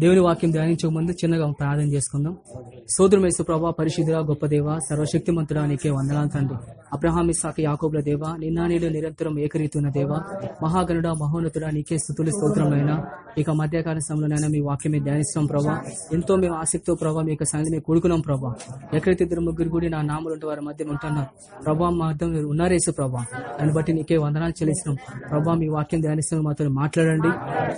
దేవుని వాక్యం ధ్యానించే ముందు చిన్నగా ప్రార్థన చేసుకుందాం. సోదరుమేసు ప్రభా పరిశుద్ధుల గొప్ప దేవ సర్వశక్తిమంతుడా నీకే వందనాలు తండ్రి. అబ్రహాం ఇస్సాక యాకోబుల దేవ నిన్న నేడు నిరంతరం ఏకరీతున్న దేవ మహాగణుడ మహోన్నతుడా నీకే స్థుతులు స్తోత్రమైన ఇక మధ్యకాల సమయంలోనైనా మీ వాక్యం మేము ధ్యానిస్తాం ప్రభా. ఎంతో మేము ఆసక్తితో ప్రభావ మీ యొక్క సన్నిధి మేము కూడుకున్నాం ప్రభా. ఎక్కడైతే ఇద్దరు ముగ్గురు కూడా నా నామలు ఉంటే వారి మధ్య ఉంటున్నారు ప్రభా మా అర్థం మీరు ఉన్నారేసు ప్రభా. దాన్ని బట్టి నీకే వందనాలు చెల్లిస్తున్నాం. ప్రభా మీ వాక్యం ధ్యానిస్తున్న మాతో మాట్లాడండి.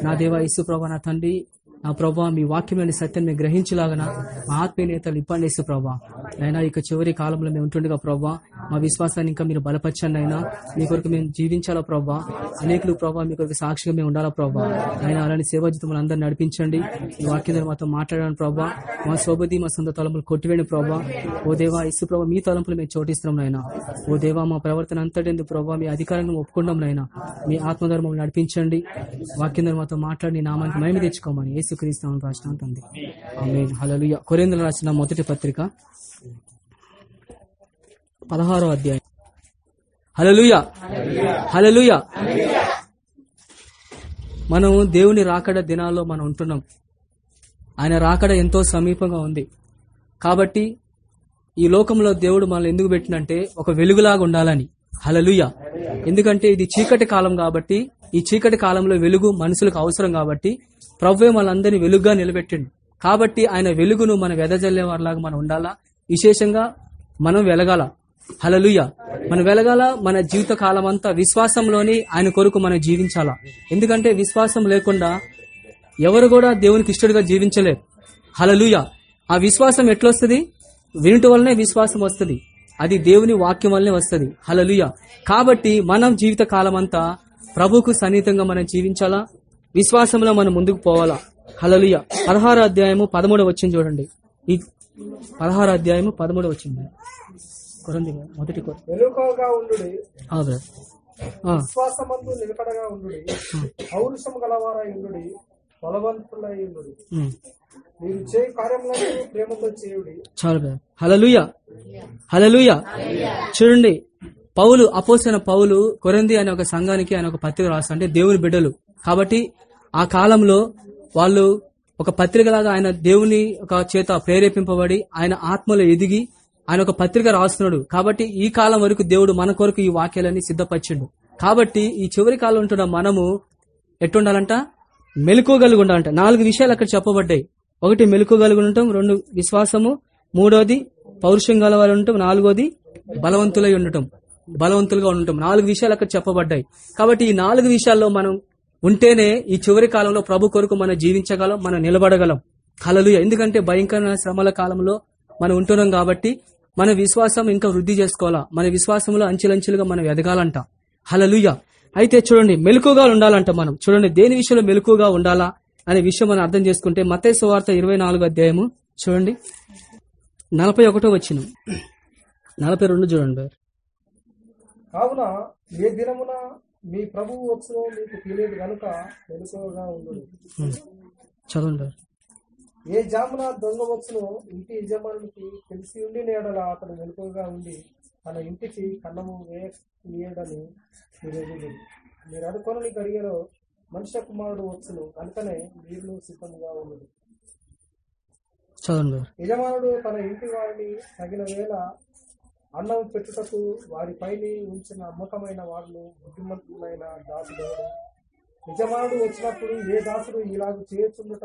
నా దేవ ఇసు ప్రభా నా తండ్రి నా ప్రభా మీ వాక్యమైన సత్యాన్ని మేము గ్రహించలాగన మా ఆత్మీయ నేతలు ఇబ్బంది ప్రభా. అయినా ఇక చివరి కాలంలో మేము ఉంటుండగా ప్రభా మా విశ్వాసాన్ని ఇంకా మీరు బలపరచండి అయినా. మీ కొరకు మేము జీవించాలా ప్రభా? అనేకులు ప్రభా మీ కొరకు సాక్షిగా మేము ఉండాలా ప్రభా? అయినా అలాంటి సేవా జీతం అందరినీ నడిపించండి. ఈ వాక్యం మాతో మాట్లాడాను ప్రభా. మా శోభది మా సొంత తలంపులు కొట్టివేయండి ప్రభా. ఓ దేవా ఇసు ప్రభా మీ తలంపులు మేము చోటిస్తున్నాం నాయన. ఓ దేవా మా ప్రవర్తన అంతటి ప్రభా? మీ అధికారాన్ని ఒప్పుకున్నాం నాయన. మీ ఆత్మధర్మం నడిపించండి. వాక్యం మాతో మాట్లాడి నామానికి మేము తెచ్చుకోమని యేసుక్రీస్తు రాసిన ఆమె హలలుయ కొరేందులు రాసిన మొదటి పత్రిక పదహారో అధ్యాయం. హలలుయ హలలుయ మనం దేవుని రాకడ దినాల్లో మనం ఉంటున్నాం. ఆయన రాకడ ఎంతో సమీపంగా ఉంది. కాబట్టి ఈ లోకంలో దేవుడు మనల్ని ఎందుకు పెట్టినంటే ఒక వెలుగులాగా ఉండాలని. హలలుయ ఎందుకంటే ఇది చీకటి కాలం కాబట్టి ఈ చీకటి కాలంలో వెలుగు మనుషులకు అవసరం కాబట్టి ప్రవ్వే మనందరినీ వెలుగుగా నిలబెట్టిండు. కాబట్టి ఆయన వెలుగును మనం వెదజల్లే వారిలాగా మనం ఉండాలా? విశేషంగా మనం వెలగాల. హలలుయ మనం వెలగాల మన జీవిత కాలం అంతా విశ్వాసంలోని ఆయన కొరకు మనం జీవించాలా? ఎందుకంటే విశ్వాసం లేకుండా ఎవరు కూడా దేవునికి ఇష్టడుగా జీవించలేరు. హలలుయ ఆ విశ్వాసం ఎట్లొస్తుంది? వినుట వల్లనే విశ్వాసం వస్తుంది. అది దేవుని వాక్యం వల్లనే వస్తుంది. హలలుయ కాబట్టి మనం జీవిత కాలం అంతా ప్రభుకు సన్నిహితంగా మనం జీవించాలా? విశ్వాసంలో మనం ముందుకు పోవాలా? హలలుయ పదహారు అధ్యాయము పదమూడు వచ్చింది చూడండి. ఈ పదహారు అధ్యాయము పదమూడు వచ్చింది కొరంది మొదటి కొర వెలుకగా ఉండు ఆ, బ్రదర్. ఆ, విశ్వాసమందు నిలకడగా ఉండు పౌరుషం గలవారై ఉండు బలవంతులై ఉండు ఉమ్. మీరు చే కార్యములను ప్రేమతో చేయుడి. చాలు హలలుయ హలలుయ చూడండి. పౌలు అపోసిన పౌలు కొరంది అనే ఒక సంఘానికి ఆయన ఒక పత్రిక రాస్తాడు. అంటే దేవుని బిడ్డలు. కాబట్టి ఆ కాలంలో వాళ్ళు ఒక పత్రికలాగా ఆయన దేవుని ఒక చేత ప్రేరేపింపబడి ఆయన ఆత్మలో ఎదిగి ఆయన ఒక పత్రిక రాస్తున్నాడు. కాబట్టి ఈ కాలం వరకు దేవుడు మన కొరకు ఈ వాక్యాలని సిద్ధపరిచిండు. కాబట్టి ఈ చివరి కాలం ఉంటున్న మనము ఎట్టుండాలంట? మెలుకోగలిగి ఉండాలంట. నాలుగు విషయాలు అక్కడ చెప్పబడ్డాయి. ఒకటి మెలుకోగలిగి ఉండటం రెండు విశ్వాసము మూడోది పౌరుషం గలవారు ఉండటం నాలుగోది బలవంతులై ఉండటం బలవంతులుగా ఉండటం. నాలుగు విషయాలు అక్కడ చెప్పబడ్డాయి. కాబట్టి ఈ నాలుగు విషయాల్లో మనం ఉంటేనే ఈ చివరి కాలంలో ప్రభు కొరకు మనం జీవించగలం మనం నిలబడగలం. కలలు ఎందుకంటే భయంకరమైన శ్రమల కాలంలో మనం ఉంటున్నాం కాబట్టి మన విశ్వాసం ఇంకా వృద్ధి చేసుకోవాలా? మన విశ్వాసంలో అంచెలంచెలుగా మనం ఎదగాలంట. హలలుయ అయితే చూడండి మెలకుగా ఉండాలంట మనం. చూడండి దేని విషయంలో మెలకుగా ఉండాలా అనే విషయం మనం అర్థం చేసుకుంటే మతే సువార్త ఇరవై నాలుగు అధ్యాయము చూడండి. నలభై ఒకటో వచ్చిన నలభై రెండు చూడండి. కావున ఏ దినమున మీ ప్రభువు వచ్చునో మీకు తెలియదు గనుక వెలుకగా ఉండు చదవండి. ఏ జామున దొంగ వచ్చునో ఇంటి యజమానికి తెలిసి ఉండి నేడల అతను వెనుకగా ఉండి తన ఇంటికి కన్నము వేయడని మీరు. మీరు అనుకోని గడియలో మనుష్య కుమారుడు వచ్చును కనుకనే మీరు సిద్ధంగా ఉండదు చదవండి. యజమానుడు తన ఇంటి వారిని తగిన వేళ అన్నం పెట్టుటకు వారిపైని ఉంచిన అమ్మకమైన వాళ్ళు బుద్ధిమంతులైన దాసుడు యజమానుడు వచ్చినప్పుడు ఏ దాసుడు ఇలాగ చేయొచ్చుండుట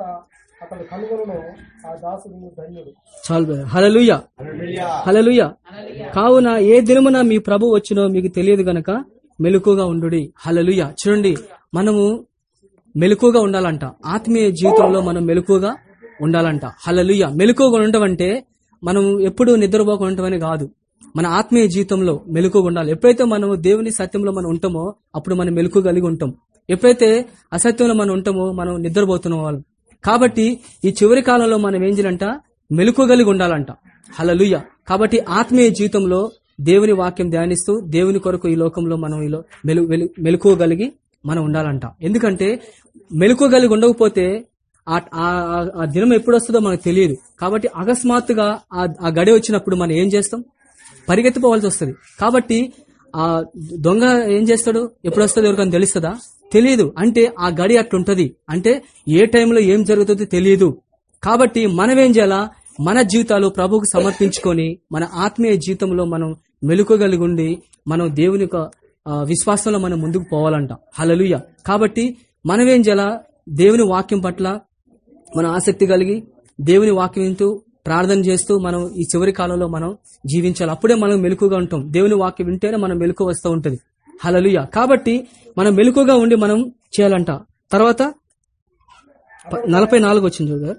అతడు కనుగొనను? ఆ దాసుడు ధన్యుడు. హల్లెలూయా. హల్లెలూయా. కావున ఏ దినమున మీ ప్రభు వచ్చినో మీకు తెలియదు గనక మెలకుగా ఉండుడి. హల్లెలూయా. చూడండి మనము మెలకుగా ఉండాలంట. ఆత్మీయ జీవితంలో మనం మెలకుగా ఉండాలంట. హల్లెలూయా. మెలకుగా ఉండటం అంటే మనం ఎప్పుడు నిద్రపోకుండా ఉండటమని కాదు. మన ఆత్మీయ జీవితంలో మెలకుగా ఉండాలి. ఎప్పుడైతే మనము దేవుని సత్యంలో మనం ఉంటామో అప్పుడు మనం మెలకు కలిగి ఉంటాం. ఎప్పుడైతే అసత్యంలో మనం ఉంటామో మనం నిద్రపోతున్న వాళ్ళం. కాబట్టి ఈ చివరి కాలంలో మనం ఏం చేయాలంట? మెలకు కలిగి ఉండాలంట. హలలుయ కాబట్టి ఆత్మీయ జీవితంలో దేవుని వాక్యం ధ్యానిస్తూ దేవుని కొరకు ఈ లోకంలో మనం ఈలో మెలు వెలు- మనం ఉండాలంట. ఎందుకంటే మెలకువగలిగి ఉండకపోతే ఆ- దినం ఎప్పుడు వస్తుందో మనకు తెలియదు. కాబట్టి అకస్మాత్తుగా ఆ ఆ గడి వచ్చినప్పుడు మనం ఏం చేస్తాం? పరిగెత్తిపోవాల్సి వస్తుంది. కాబట్టి ఆ దొంగ ఏం చేస్తాడు? ఎప్పుడు వస్తుంది ఎవరికైనా తెలుస్తుందా? తెలియదు అంటే ఆ గడి అట్లుంటది. అంటే ఏ టైంలో ఏం జరుగుతుందో తెలియదు కాబట్టి మనం ఏం చేయాలా? మన జీవితాలు ప్రభువుకు సమర్పించుకొని మన ఆత్మీయ జీవితంలో మనం మెలుకోగలిగి ఉండి మనం దేవుని యొక్క విశ్వాసంలో మనం ముందుకు పోవాలంట. హలలుయ కాబట్టి మనం ఏం చేయాలా? దేవుని వాక్యం పట్ల మన ఆసక్తి కలిగి దేవుని వాక్యం ప్రార్థన చేస్తూ మనం ఈ చివరి కాలంలో మనం జీవించాలి. అప్పుడే మనం మెలకుగా ఉంటాం. దేవుని వాక్యం వింటేనే మనం మెలకు వస్తూ ఉంటుంది. హలలుయ కాబట్టి మనం మెలకుగా ఉండి మనం చేయాలంట. తర్వాత నలభై నాలుగు వచ్చింది చూడ.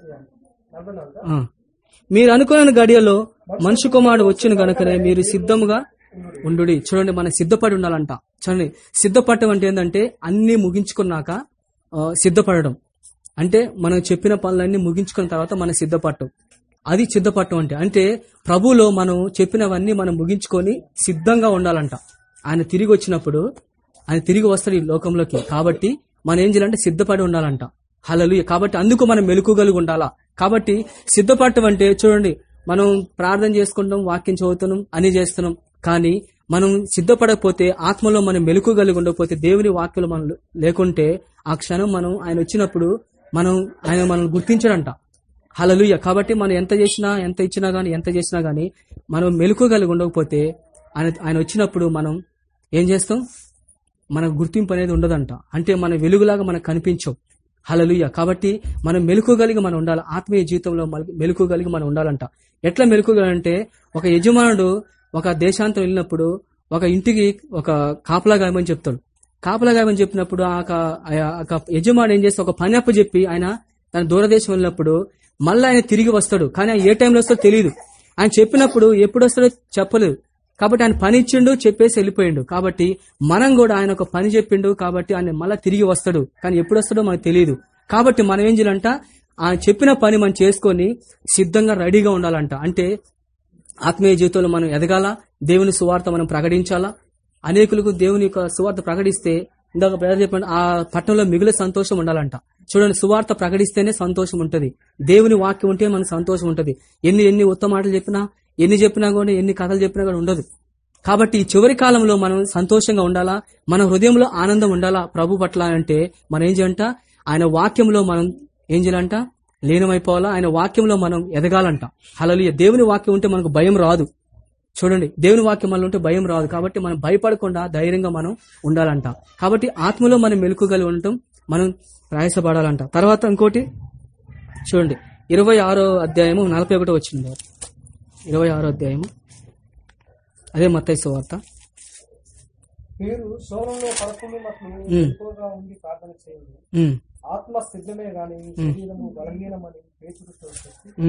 మీరు అనుకున్న గడియలో మనుషు కుమారుడు వచ్చిన గనుకనే మీరు సిద్ధముగా ఉండు చూడండి మనం సిద్ధపడి ఉండాలంట. చూడండి సిద్ధపడటం అంటే ఏంటంటే అన్ని ముగించుకున్నాక సిద్ధపడడం. అంటే మనం చెప్పిన పనులన్నీ ముగించుకున్న తర్వాత మనం సిద్ధపడటం. అది సిద్ధపడటం అంటే అంటే ప్రభులో మనం చెప్పినవన్నీ మనం ముగించుకొని సిద్ధంగా ఉండాలంట. ఆయన తిరిగి వచ్చినప్పుడు ఆయన తిరిగి వస్తాడు ఈ లోకంలోకి. కాబట్టి మనం ఏం చేయాలంటే సిద్ధపడి ఉండాలంట. హలలు కాబట్టి అందుకు మనం మెలుకుగలిగి ఉండాలా? కాబట్టి సిద్ధపడటం అంటే చూడండి మనం ప్రార్థన చేసుకుంటాం వాక్యం చదువుతున్నాం అని చేస్తున్నాం. కానీ మనం సిద్ధపడకపోతే ఆత్మలో మనం మెలుకోగలిగి ఉండకపోతే దేవుని వాక్యలు మనం లేకుంటే ఆ క్షణం మనం ఆయన వచ్చినప్పుడు మనం ఆయన మనం గుర్తించడంట. హలలుయ కాబట్టి మనం ఎంత చేసినా ఎంత ఇచ్చినా గానీ ఎంత చేసినా గానీ మనం మెలుకోగలిగి ఉండకపోతే ఆయన ఆయన వచ్చినప్పుడు మనం ఏం చేస్తాం? మనకు గుర్తింపు అనేది ఉండదంట. అంటే మన వెలుగులాగా మనకు కనిపించవు. హలలుయ కాబట్టి మనం మెలుకోగలిగి మనం ఉండాలి. ఆత్మీయ జీవితంలో మెలకు కలిగి మనం ఉండాలంట. ఎట్లా మెలుకోగలంటే ఒక యజమానుడు ఒక దేశాంతం వెళ్ళినప్పుడు ఒక ఇంటికి ఒక కాపలా గాయమని చెప్తాడు. కాపలా గాయమని చెప్పినప్పుడు ఆ ఒక- యజమాని ఏం చేస్తే ఒక పని అప్పు చెప్పి ఆయన తన దూరదేశం వెళ్ళినప్పుడు మళ్ళీ ఆయన తిరిగి వస్తాడు. కానీ ఏ టైంలో వస్తాడో తెలియదు ఆయన చెప్పినప్పుడు ఎప్పుడు వస్తాడో చెప్పలేదు. కాబట్టి ఆయన పని ఇచ్చిండు చెప్పేసి వెళ్ళిపోయిండు. కాబట్టి మనం కూడా ఆయన ఒక పని చెప్పిండు కాబట్టి ఆయన మళ్ళీ తిరిగి వస్తాడు. కానీ ఎప్పుడు వస్తాడో మనకు తెలియదు కాబట్టి మనం ఏం చేయాలంట? ఆయన చెప్పిన పని మనం చేసుకొని సిద్ధంగా రెడీగా ఉండాలంట. అంటే ఆత్మీయ జీవితంలో మనం ఎదగాల దేవుని సువార్త మనం ప్రకటించాలా? అనేకులకు దేవుని యొక్క సువార్త ప్రకటిస్తే ఇందాక బ్రదర్ చెప్పండి ఆ పట్టణంలో మిగిలిన సంతోషం ఉండాలంట. చూడండి సువార్త ప్రకటిస్తేనే సంతోషం ఉంటుంది. దేవుని వాక్యం ఉంటే మనకు సంతోషం ఉంటుంది. ఎన్ని ఎన్ని ఉత్తమ మాటలు చెప్పినా ఎన్ని చెప్పినా కూడా ఎన్ని కథలు చెప్పినా కూడా ఉండదు. కాబట్టి ఈ చివరి కాలంలో మనం సంతోషంగా ఉండాలా? మన హృదయంలో ఆనందం ఉండాలా? ప్రభు పట్ల అంటే మనం ఏం చేయంట ఆయన వాక్యంలో మనం ఏం చేయాలంట? లీనమైపోవాలా? ఆయన వాక్యంలో మనం ఎదగాలంట. అలలియ దేవుని వాక్యం ఉంటే మనకు భయం రాదు. చూడండి దేవుని వాక్యం వల్ల ఉంటే భయం రాదు. కాబట్టి మనం భయపడకుండా ధైర్యంగా మనం ఉండాలంట. కాబట్టి ఆత్మలో మనం మెలుకోగలిగి ఉండటం మనం ప్రయాసపడాలంట తర్వాత ఇంకోటి చూడండి. ఇరవై ఆరో అధ్యాయము నలభై ఒకటో వచ్చింది. ఇరవై ఆరో అధ్యాయము. అదే మత్తయి వార్త. మీరు. ఎక్కువగా ఉండి ప్రార్థన చేయండి. ఆత్మ సిద్ధమే గాని శరీరము బలహీనమని చెప్పి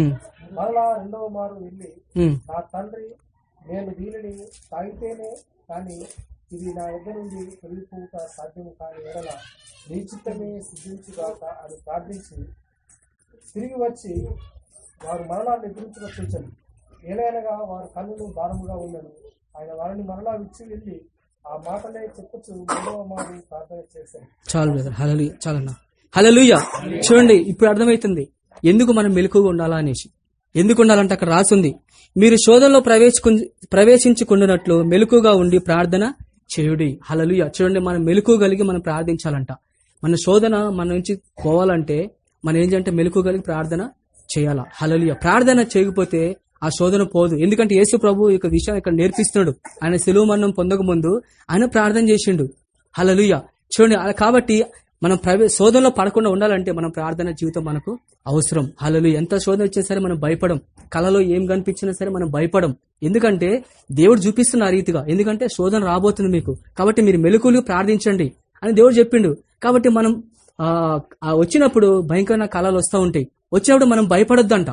మరలా రెండవ మారు వెళ్ళి నా తండ్రి నేను దీనిని తాగితేనే కానీ ఇది నా దగ్గర నుండి తొలగిపోవుట సాధ్యము కాని ఎడల నీ చిత్తమే సిద్ధించుగాక అని ప్రార్థించి తిరిగి వచ్చి వారు మరలా నిద్రించిన సూచన ఏలైనగా వారి కన్నులు భారముగా ఉన్నను ఆయన వారిని మరలా విచ్చి వెళ్ళి ఆ మాటలే చెప్పుచు మూడవ మారు ప్రార్థన చేశాను చాలు బ్రదర్. హలలు చాలన్నా. హలలుయ చూడండి ఇప్పుడు అర్థమవుతుంది ఎందుకు మనం మెలకుగా ఉండాలా అనేసి. ఎందుకు ఉండాలంటే అక్కడ రాసుంది. మీరు శోధనలో ప్రవేశకు ప్రవేశించుకున్నట్లు మెలకుగా ఉండి ప్రార్థన చేయుడి. హలలుయ చూడండి మనం మెలకుగలిగి మనం ప్రార్థించాలంట. మన శోధన మన నుంచి పోవాలంటే మనం ఏం చేయాలంటే మెలకుగలిగి ప్రార్థన చేయాలా? హలలుయ ప్రార్థన చేయకపోతే ఆ శోధన పోదు. ఎందుకంటే యేసు ప్రభు ఈ యొక్క విషయం ఇక్కడ నేర్పిస్తున్నాడు. ఆయన సెలువు మరణం పొందక ముందు ఆయన ప్రార్థన చేసిండు. హలలుయ చూడండి అలా కాబట్టి మనం ప్రవే శోధనలో పడకుండా ఉండాలంటే మనం ప్రార్థన జీవితం మనకు అవసరం. అలలు ఎంత శోధన వచ్చినా సరే మనం భయపడం. కళలో ఏం కనిపించినా సరే మనం భయపడం. ఎందుకంటే దేవుడు చూపిస్తున్న రీతిగా ఎందుకంటే శోధన రాబోతుంది మీకు. కాబట్టి మీరు మెలుకులు ప్రార్థించండి అని దేవుడు చెప్పిండు. కాబట్టి మనం ఆ వచ్చినప్పుడు భయంకరమైన కళలు వస్తూ ఉంటాయి. వచ్చినప్పుడు మనం భయపడొద్దంట.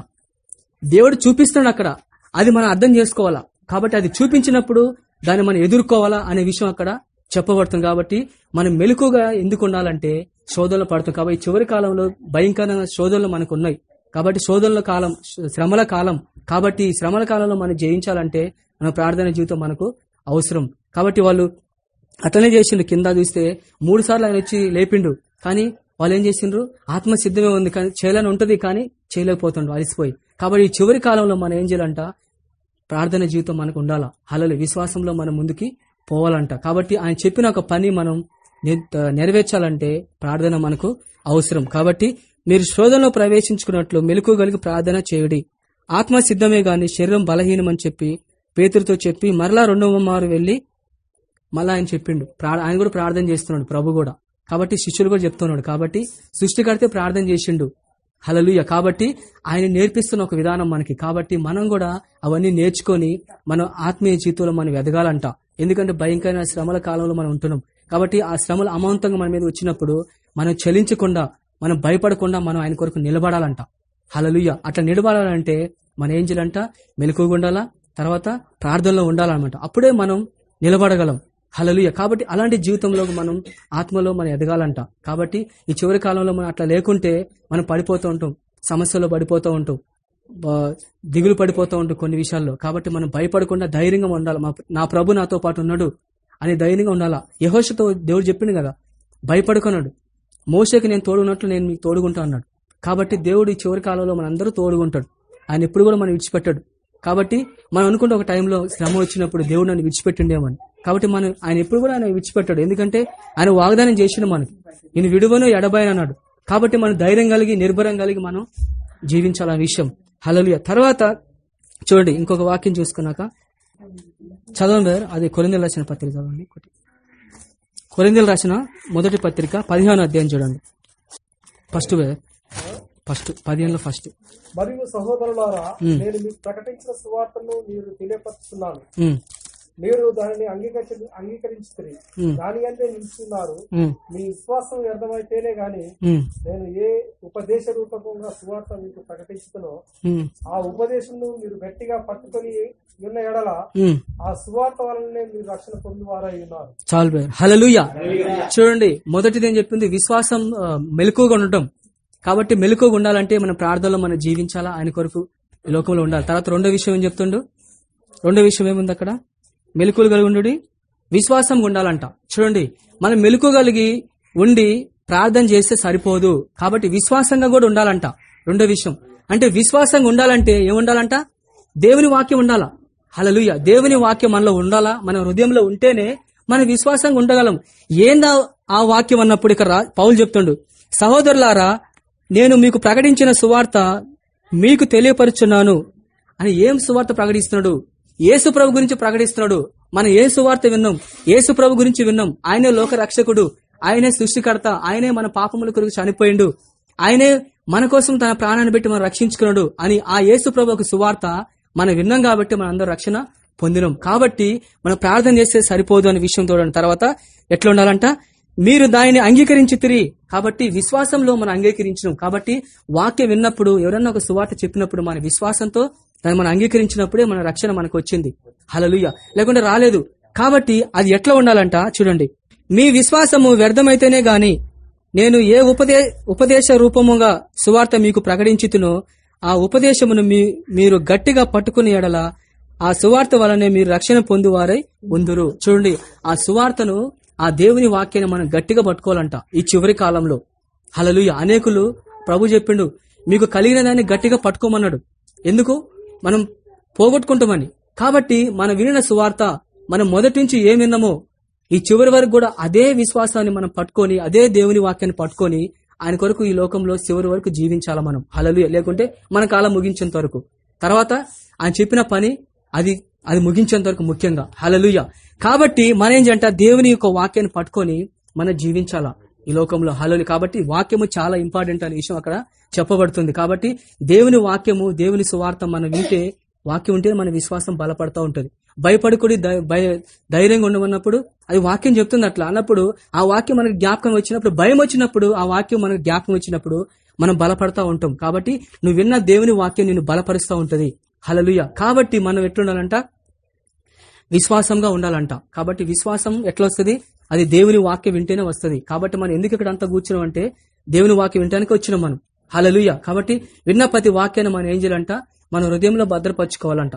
దేవుడు చూపిస్తున్నాడు అక్కడ. అది మనం అర్థం చేసుకోవాలా? కాబట్టి అది చూపించినప్పుడు దాన్ని మనం ఎదుర్కోవాలా అనే విషయం అక్కడ చెప్పబడుతుంది కాబట్టి మనం మెలకుగా ఎందుకు ఉండాలంటే శోధనలు పడుతుంది కాబట్టి చివరి కాలంలో భయంకరమైన శోధనలు మనకు ఉన్నాయి. కాబట్టి శోధనల కాలం శ్రమల కాలం. కాబట్టి ఈ శ్రమల కాలంలో మనం జయించాలంటే మన ప్రార్థన జీవితం మనకు అవసరం. కాబట్టి వాళ్ళు అట్లనే చేసిండు కింద చూస్తే మూడు సార్లు ఆయన వచ్చి లేపిండు. కానీ వాళ్ళు ఏం చేసిండ్రు? ఆత్మ సిద్ధమే ఉంది. కానీ చేయాలని ఉంటుంది కానీ చేయలేకపోతుండ్రు అలసిపోయి. కాబట్టి ఈ చివరి కాలంలో మనం ఏం చేయాలంట? ప్రార్థన జీవితం మనకు ఉండాలా? హలలు విశ్వాసంలో మనం ముందుకి పోవాలంట. కాబట్టి ఆయన చెప్పిన ఒక పని మనం నెరవేర్చాలంటే ప్రార్థన మనకు అవసరం. కాబట్టి మీరు శోధనలో ప్రవేశించుకున్నట్లు మెలకు కలిగి ప్రార్థన చేయుడి. ఆత్మ సిద్ధమే గాని శరీరం బలహీనమని చెప్పి పేతురితో చెప్పి మరలా రెండవ మారు వెళ్ళి మళ్ళా ఆయన చెప్పిండు. ప్రా- ఆయన కూడా ప్రార్థన చేస్తున్నాడు. ప్రభు కూడా. కాబట్టి శిష్యులు కూడా చెప్తున్నాడు. కాబట్టి సృష్టికర్తే ప్రార్థన చేసిండు. హలలుయ కాబట్టి ఆయన నేర్పిస్తున్న ఒక విధానం మనకి. కాబట్టి మనం కూడా అవన్నీ నేర్చుకొని మనం ఆత్మీయ జీవితంలో మనం ఎదగాలంట. ఎందుకంటే భయంకరమైన శ్రమల కాలంలో మనం ఉంటున్నాం. కాబట్టి ఆ శ్రమలు అమాంతంగా మన మీద వచ్చినప్పుడు మనం చలించకుండా మనం భయపడకుండా మనం ఆయన కొరకు నిలబడాలంట. హలలుయ అట్లా నిలబడాలంటే మన ఏం చేయాలంట? మెలకుగా ఉండాలా? తర్వాత ప్రార్థనలో ఉండాలన్నమాట. అప్పుడే మనం నిలబడగలం. హలలుయ కాబట్టి అలాంటి జీవితంలో మనం ఆత్మలో మనం ఎదగాలంట. కాబట్టి ఈ చివరి కాలంలో మనం అట్లా లేకుంటే మనం పడిపోతూ ఉంటాం. సమస్యలో పడిపోతూ ఉంటాం. దిగులు పడిపోతూ ఉంటాం కొన్ని విషయాల్లో. కాబట్టి మనం భయపడకుండా ధైర్యంగా ఉండాలి. నా ప్రభు నాతో పాటు ఉన్నాడు అని ధైర్యంగా ఉండాలా? యహోషతో దేవుడు చెప్పిండు కదా భయపడుకున్నాడు మోసకి నేను తోడున్నట్లు నేను మీకు తోడుకుంటా అన్నాడు. కాబట్టి దేవుడు ఈ చివరి కాలంలో మనందరూ తోడుకుంటాడు ఆయన ఎప్పుడు కూడా మనం విడిచిపెట్టాడు. కాబట్టి మనం అనుకుంటే ఒక టైంలో శ్రమ వచ్చినప్పుడు దేవుడు నన్ను విడిచిపెట్టిండేమని కాబట్టి మనం ఆయన ఎప్పుడు కూడా ఆయన విడిచిపెట్టాడు. ఎందుకంటే ఆయన వాగ్దానం చేసిన మనకి. నేను విడువను ఎడబాయను అన్నాడు. కాబట్టి మనం ధైర్యం కలిగి నిర్భరం కలిగి మనం జీవించాలి ఆ విషయం. హలలుయ తర్వాత చూడండి ఇంకొక వాక్యం చూసుకున్నాక చదవండి. అది కొరిందలు రాసిన పత్రిక చదవండి కొరిందలు రాసిన మొదటి పత్రిక పదిహేను అధ్యాయం చూడండి. ఫస్ట్ ఫస్ట్ పదిహేనులో ఫస్ట్ మరియు సహోదరులారా నేను మీకు ప్రకటించిన సువార్తను మీరు తెలియపరుస్తున్నాను ఉమ్, మీరు దానిని అంగీకరి అంగీకరించుకుని దాని అందే నిలుస్తున్నారు. ఉమ్, మీ విశ్వాసం వ్యర్థమైతేనే గాని నేను ఏ ఉపదేశ రూపకంగా సువార్త మీకు ప్రకటించుతునో ఉమ్, ఆ ఉపదేశం మీరు గట్టిగా పట్టుకొని ఉన్న ఎడల. ఆ సువార్త వలనే మీరు రక్షణ పొందువారై ఉన్నారు. చాలు హలలుయ చూడండి మొదటిది ఏం చెప్పింది విశ్వాసం ఆ, మెలకువగా ఉండటం. కాబట్టి మెలకువగా ఉండాలంటే మన ప్రార్థనలో మనం జీవించాలా? ఆయన కొరకు ఈ లోకంలో ఉండాలి. తర్వాత రెండో విషయం ఏం చెప్తుండు? రెండో విషయం ఏముంది అక్కడ? మెలకువలు కలిగి ఉండు విశ్వాసం ఉండాలంట. చూడండి మనం మెలకు కలిగి ఉండి ప్రార్థన చేస్తే సరిపోదు. కాబట్టి విశ్వాసంగా కూడా ఉండాలంట. రెండో విషయం. అంటే విశ్వాసంగా ఉండాలంటే ఏముండాలంట? దేవుని వాక్యం ఉండాలా? హలలుయ దేవుని వాక్యం మనలో ఉండాలా? మన హృదయంలో ఉంటేనే మన విశ్వాసంగా ఉండగలం. ఏందా ఆ వాక్యం అన్నప్పుడు ఇక్కడ రా- పౌలు చెప్తుండు సహోదరులారా నేను మీకు ప్రకటించిన సువార్త మీకు తెలియపరుచున్నాను. అని ఏం సువార్త ప్రకటిస్తున్నాడు? యేసు ప్రభు గురించి ప్రకటిస్తున్నాడు. మనం ఏ సువార్త విన్నాం. యేసు ప్రభు గురించి విన్నాం. ఆయనే లోక రక్షకుడు ఆయనే సృష్టికర్త. ఆయనే మన పాపముల కొరకు చనిపోయిండు. ఆయనే మన కోసం తన ప్రాణాన్ని పెట్టి మనం రక్షించుకున్నాడు అని ఆ యేసు ప్రభు ఒక సువార్త మనం విన్నాం కాబట్టి మన అందరూ రక్షణ పొందినాం. కాబట్టి మనం ప్రార్థన చేస్తే సరిపోదు అనే విషయం చూడండి. తర్వాత ఎట్లా ఉండాలంట? మీరు దానిని అంగీకరించి తిరిగి కాబట్టి విశ్వాసంలో మనం అంగీకరించడం కాబట్టి వాక్యం విన్నప్పుడు ఎవరన్నా ఒక సువార్త చెప్పినప్పుడు మన విశ్వాసంతో దాన్ని మనం అంగీకరించినప్పుడే మన రక్షణ మనకు వచ్చింది హలలుయ్య లేకుంటే రాలేదు. కాబట్టి అది ఎట్లా ఉండాలంట చూడండి. మీ విశ్వాసము వ్యర్థమైతేనే గాని నేను ఏ ఉపదే ఉపదేశ రూపముగా సువార్త మీకు ప్రకటించుతునో ఆ ఉపదేశమును మీ మీరు గట్టిగా పట్టుకుని ఎడల ఆ సువార్త వలనే మీరు రక్షణ పొందువారై ఉందురు. చూడండి ఆ సువార్తను ఆ దేవుని వాక్యాన్ని మనం గట్టిగా పట్టుకోవాలంట ఈ చివరి కాలంలో. హలలుయ అనేకులు ప్రభు చెప్పిండు మీకు కలిగిన దాన్ని గట్టిగా పట్టుకోమన్నాడు. ఎందుకు? మనం పోగొట్టుకుంటామని. కాబట్టి మనం వినిన సువార్త మనం మొదటి నుంచి ఏం విన్నామో ఈ చివరి వరకు కూడా అదే విశ్వాసాన్ని మనం పట్టుకొని అదే దేవుని వాక్యాన్ని పట్టుకొని ఆయన కొరకు ఈ లోకంలో చివరి వరకు జీవించాలా మనం. అలలు లేకుంటే మన కాలం ముగించేంత వరకు. తర్వాత ఆయన చెప్పిన పని అది అది ముగించేంత వరకు ముఖ్యంగా. హలలుయ కాబట్టి మనం ఏం దేవుని యొక్క వాక్యాన్ని పట్టుకొని మనం జీవించాలా? ఈ లోకంలో. హలలు కాబట్టి వాక్యము చాలా ఇంపార్టెంట్ అనే విషయం అక్కడ చెప్పబడుతుంది. కాబట్టి దేవుని వాక్యము దేవుని సువార్త మనం వింటే వాక్యం ఉంటే మన విశ్వాసం బలపడతా ఉంటుంది. భయపడుకుడి భయ- ధైర్యంగా ఉండమన్నప్పుడు అది వాక్యం చెప్తుంది అట్లా అన్నప్పుడు ఆ వాక్యం మనకు జ్ఞాపకం వచ్చినప్పుడు భయం వచ్చినప్పుడు ఆ వాక్యం మనకు జ్ఞాపకం వచ్చినప్పుడు మనం బలపడతా ఉంటాం. కాబట్టి నువ్వు విన్న దేవుని వాక్యం నిన్ను బలపరుస్తూ ఉంటుంది. హలలుయ కాబట్టి మనం ఎట్లుండాలంట? విశ్వాసంగా ఉండాలంట. కాబట్టి విశ్వాసం ఎట్లా వస్తుంది అది దేవుని వాక్యం వింటేనే వస్తుంది. కాబట్టి మనం ఎందుకు ఇక్కడ అంతా కూర్చున్నాం అంటే దేవుని వాక్యం వినడానికి వచ్చినాం మనం. హలలుయ కాబట్టి విన్న ప్రతి వాక్యాన్ని మనం ఏం చేయాలంట మన హృదయంలో భద్రపరచుకోవాలంట.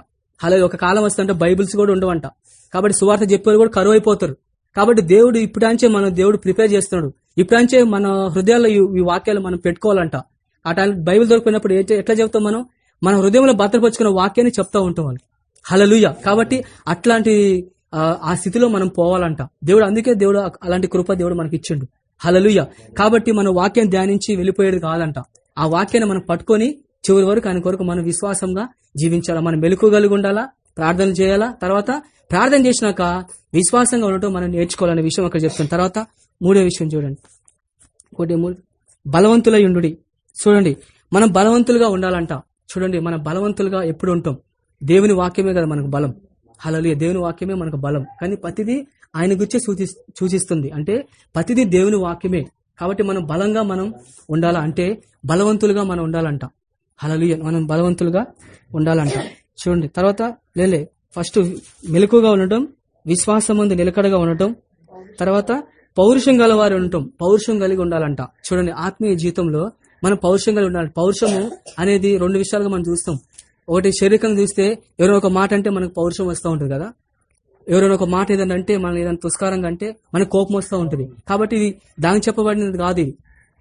అలా ఒక కాలం వస్తుంటే బైబిల్స్ కూడా ఉండవంట. కాబట్టి సువార్త చెప్పేవారు కూడా కరువు అయిపోతారు కాబట్టి దేవుడు ఇప్పుడాంచే మన దేవుడు ప్రిపేర్ చేస్తున్నాడు. ఇప్పుడాంచే మన హృదయాల్లో ఈ- వాక్యాలు మనం పెట్టుకోవాలంట. ఆ టైం బైబిల్ దొరికినప్పుడు ఎట్లా చెప్తాం మనం? మన హృదయంలో భద్రపరుచుకున్న వాక్యాన్ని చెప్తా ఉంటాం వాళ్ళు. హలలుయ కాబట్టి అట్లాంటి ఆ, స్థితిలో మనం పోవాలంట. దేవుడు అందుకే దేవుడు అలాంటి కృప దేవుడు మనకి ఇచ్చిండు హలలుయ కాబట్టి మన వాక్యం ధ్యానించి వెళ్ళిపోయేది కాదంట. ఆ వాక్యాన్ని మనం పట్టుకొని చివరి వరకు ఆయన కొరకు మనం విశ్వాసంగా జీవించాలా? మనం మెలుకోగలిగి ఉండాలా? ప్రార్థన చేయాలా? తర్వాత ప్రార్థన చేసినాక విశ్వాసంగా ఉండటం మనం నేర్చుకోవాలనే విషయం అక్కడ చెప్తాను. తర్వాత మూడో విషయం చూడండి. ఒకటి మూడు. బలవంతులై ఉండు చూడండి మనం బలవంతులుగా ఉండాలంట. చూడండి మనం బలవంతులుగా ఎప్పుడు ఉంటాం? దేవుని వాక్యమే కదా మనకు బలం. హలలియ దేవుని వాక్యమే మనకు బలం. కానీ ప్రతిదీ ఆయన గురించే సూచి సూచిస్తుంది. అంటే ప్రతిదీ దేవుని వాక్యమే. కాబట్టి మనం బలంగా మనం ఉండాలా? అంటే బలవంతులుగా మనం ఉండాలంట. హలలియ మనం బలవంతులుగా ఉండాలంట. చూడండి. తర్వాత లేలే. ఫస్ట్ మెలకుగా ఉండటం విశ్వాసం ముందు నిలకడగా ఉండటం తర్వాత పౌరుషం గలవారు ఉండటం పౌరుషం కలిగి ఉండాలంట. చూడండి. ఆత్మీయ జీవితంలో మనం పౌరుషం కలిగి ఉండాలి. పౌరుషము అనేది రెండు విషయాలుగా మనం చూస్తాం. ఒకటి శరీరం చూస్తే ఎవరో ఒక మాట అంటే మనకు పౌరుషం వస్తూ ఉంటుంది కదా. ఎవరైనా ఒక మాట ఏదైనా అంటే మనం ఏదైనా తుస్కారంగా అంటే మనకు కోపం వస్తూ ఉంటుంది. కాబట్టి ఇది దానికి చెప్పబడినది కాదు ఇది.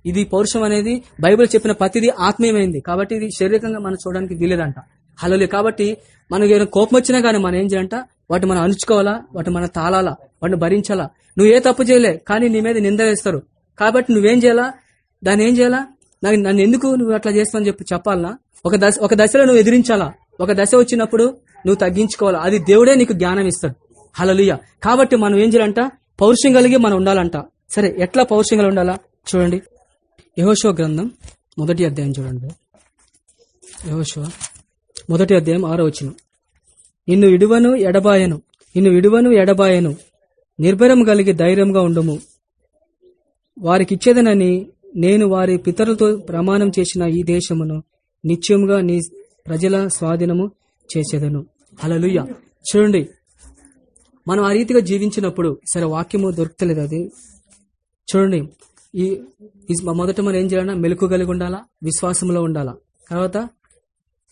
ఇది పౌరుషం అనేది బైబిల్ చెప్పిన ప్రతిదీ ఆత్మీయమైంది. కాబట్టి ఇది శారీరకంగా మనం చూడడానికి వీలేదంట హలోలే కాబట్టి మనకు ఏదైనా కోపం వచ్చినా కానీ మనం ఏం చేయాలంట? వాటిని మనం అణుచుకోవాలా? వాటిని మనం తాళాలా? వాటిని భరించాలా? నువ్వు ఏ తప్పు చేయలే కానీ నీ మీద నింద వేస్తారు. కాబట్టి నువ్వేం చేయాలా? దాన్ని ఏం చేయాలా? నాకు నన్ను ఎందుకు నువ్వు అట్లా చేస్తావని చెప్పి చెప్పాలనా? ఒక దశ ఒక దశలో నువ్వు ఎదిరించాలా? ఒక దశ వచ్చినప్పుడు నువ్వు తగ్గించుకోవాలా? అది దేవుడే నీకు జ్ఞానం ఇస్తాడు. హలలుయ కాబట్టి మనం ఏం చేయాలంట? పౌరుషం కలిగి మనం ఉండాలంట. సరే ఎట్లా పౌరుషం కలిగి ఉండాలా? చూడండి. యహోషో గ్రంథం మొదటి అధ్యాయం చూడండి. యహోషో మొదటి అధ్యాయం ఆరో వచ్చిన నిన్ను విడువను ఎడబాయను. నిన్ను విడువను ఎడబాయను. నిర్భరం కలిగి ధైర్యంగా ఉండము. వారికిచ్చేదనని నేను వారి పితరులతో ప్రమాణం చేసిన ఈ దేశమును నిత్యముగా నీ ప్రజల స్వాధీనము చేసేదను. హలలుయ చూడండి మనం ఆ రీతిగా జీవించినప్పుడు సరే వాక్యము దొరుకుతలేదు అది. చూడండి ఈ మొదట మనం ఏం చేయాలన్నా మెలకు కలిగి ఉండాలా విశ్వాసంలో ఉండాలా తర్వాత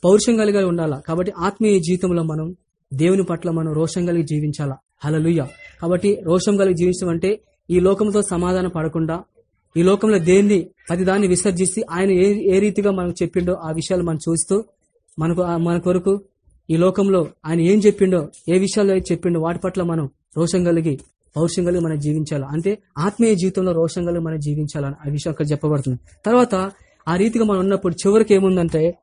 పౌరుషం కలిగి ఉండాలా కాబట్టి ఆత్మీయ జీవితంలో మనం దేవుని పట్ల మనం రోషం కలిగి జీవించాలా. హలలుయ కాబట్టి రోషం కలిగి జీవించడం అంటే ఈ లోకంతో సమాధానం పడకుండా ఈ లోకంలో దేన్ని ప్రతి దాన్ని విసర్జిస్తే ఆయన ఏ ఏ రీతిగా మనకు చెప్పిండో ఆ విషయాలు మనం చూస్తూ మనకు మన కొరకు ఈ లోకంలో ఆయన ఏం చెప్పిండో ఏ విషయాలు చెప్పిండో వాటి పట్ల మనం రోషం కలిగి పౌరుషం కలిగి మనం జీవించాలి? అంటే ఆత్మీయ జీవితంలో రోషం కలిగి మనం జీవించాలని ఆ విషయం అక్కడ చెప్పబడుతుంది. తర్వాత ఆ రీతిగా మనం ఉన్నప్పుడు చివరికి ఏముందంటే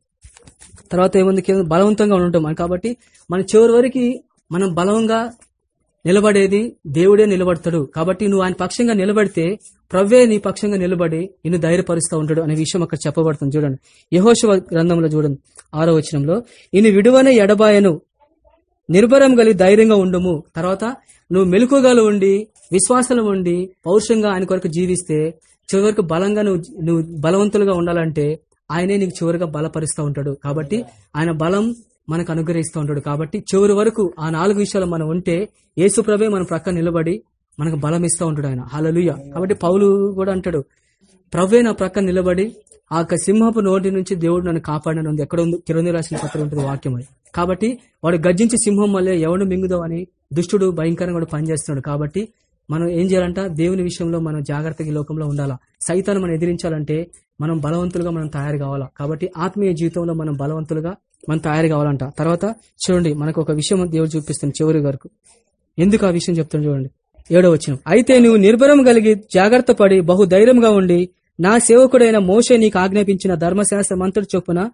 తర్వాత ఏముంది? కేవలం బలవంతంగా ఉంటాం కాబట్టి మన చివరి వరకు మనం బలంగా నిలబడేది దేవుడే నిలబడతాడు. కాబట్టి నువ్వు ఆయన పక్షంగా నిలబడితే ప్రవ్వే నీ పక్షంగా నిలబడి నిన్ను ధైర్యపరుస్తూ ఉంటాడు అనే విషయం అక్కడ చెప్పబడుతుంది. చూడండి. యహోశివ గ్రంథంలో చూడండి. ఆరో వచనంలో నేను విడువనే ఎడబాయను. నిర్భరం కలిగి ధైర్యంగా ఉండము. తర్వాత నువ్వు మెలకుగాలు ఉండి విశ్వాసం ఉండి పౌరుషంగా ఆయన కొరకు జీవిస్తే చివరికి బలంగా నువ్వు నువ్వు బలవంతులుగా ఉండాలంటే ఆయనే నీకు చివరిగా బలపరుస్తూ ఉంటాడు. కాబట్టి ఆయన బలం మనకు అనుగ్రహిస్తూ ఉంటాడు. కాబట్టి చివరి వరకు ఆ నాలుగు విషయాలు మనం ఉంటే యేసుప్రభే మన ప్రక్క నిలబడి మనకు బలం ఇస్తూ ఉంటాడు ఆయన. హలలుయ కాబట్టి పౌలు కూడా అంటాడు ప్రవ్వే నా ప్రక్క నిలబడి ఆ యొక్క సింహపు నోటి నుంచి దేవుడు నన్ను కాపాడని ఉంది. ఎక్కడ ఉంది? కిరణి రాసిన పత్రం ఉంటుంది వాక్యం అది. కాబట్టి వాడు గర్జించి సింహం వల్లే ఎవడు మింగుదో అని దుష్టుడు భయంకరంగా కూడా పనిచేస్తున్నాడు. కాబట్టి మనం ఏం చేయాలంట? దేవుని విషయంలో మనం జాగ్రత్తగా లోకంలో ఉండాలా? సైతాన్ని మనం ఎదిరించాలంటే మనం బలవంతులుగా మనం తయారు కావాలా? కాబట్టి ఆత్మీయ జీవితంలో మనం బలవంతులుగా మనం తయారు కావాలంట. తర్వాత చూడండి మనకు ఒక విషయం దేవుడు చూపిస్తుంది చివరి వరకు. ఎందుకు ఆ విషయం చెప్తాను చూడండి. ఏడో వచ్చిన అయితే నువ్వు నిర్భరం కలిగి జాగ్రత్త పడి బహు ధైర్యంగా ఉండి నా సేవకుడైన మోషే నీకు ఆజ్ఞాపించిన ధర్మశాస్త్ర మంత్రుడు చొప్పున